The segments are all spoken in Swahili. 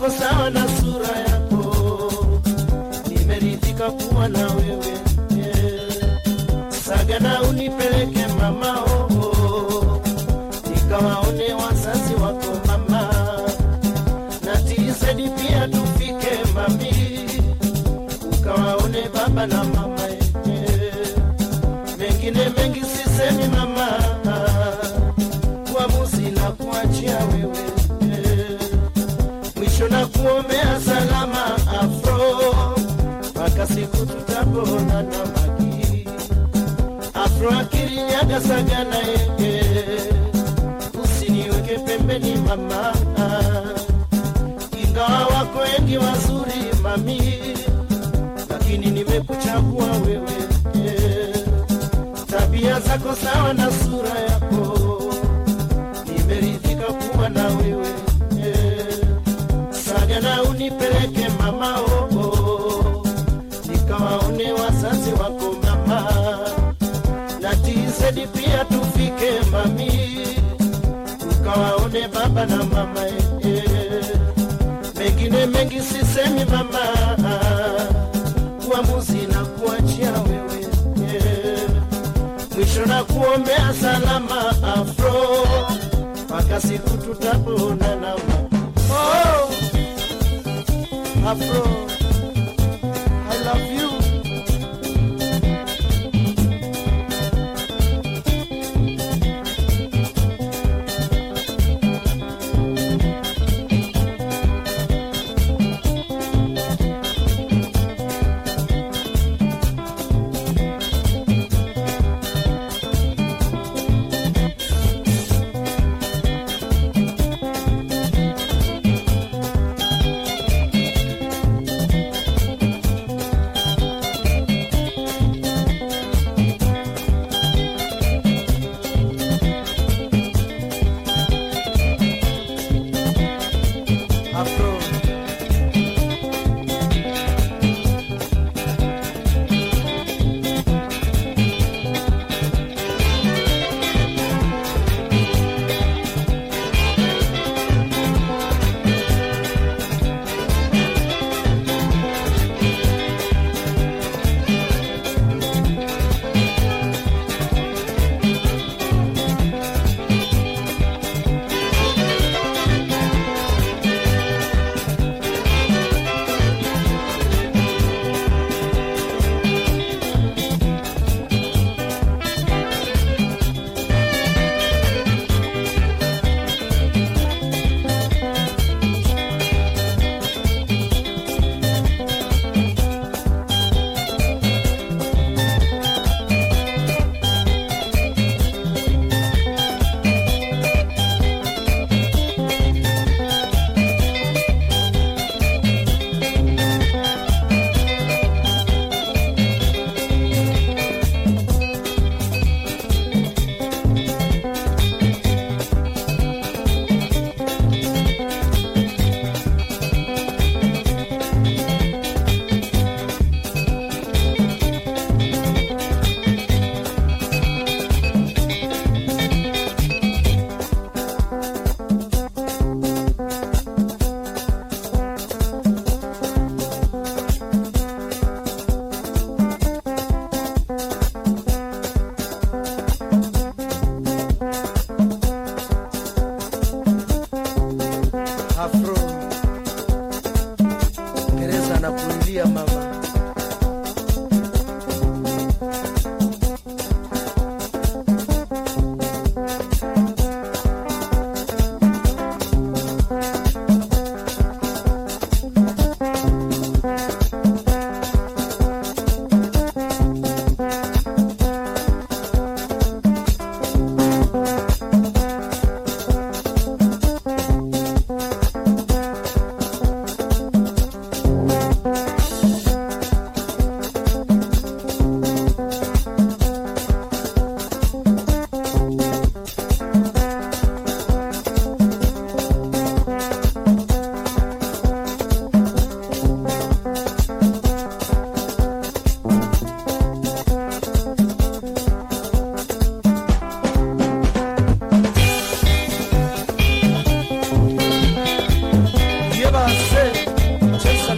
uko sawa na sura yako, nimeridhika kuwa na wewe yeah. Sagana unipeleke mama oh, oh. Nikawaone wazazi wako mama na tizedi pia tufike mami, ukawaone baba na mama Nasaga na yeye, usiniweke pembeni mama, ingawa wako wengi wazuri mami, lakini nimekuchagua wewe. Tabia zako sawa na sura yako, nimeridhika kuwa na wewe. Saga na unipeleke mamao tisedi pia tufike mami, ukawaone baba na mama e, mengine mengi sisemi mama, uamuzi na kuachia wewe eh. mwisho na kuombea salama afro mpaka siku tutapoonana. Oh, afro.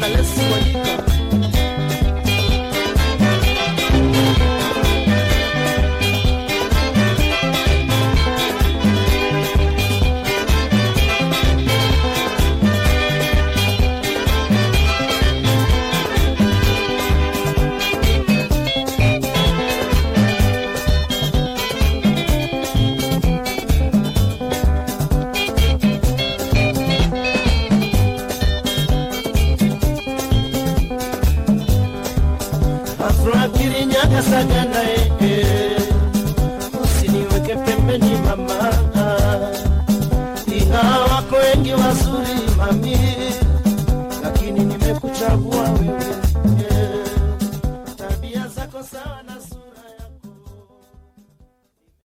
Chesa na है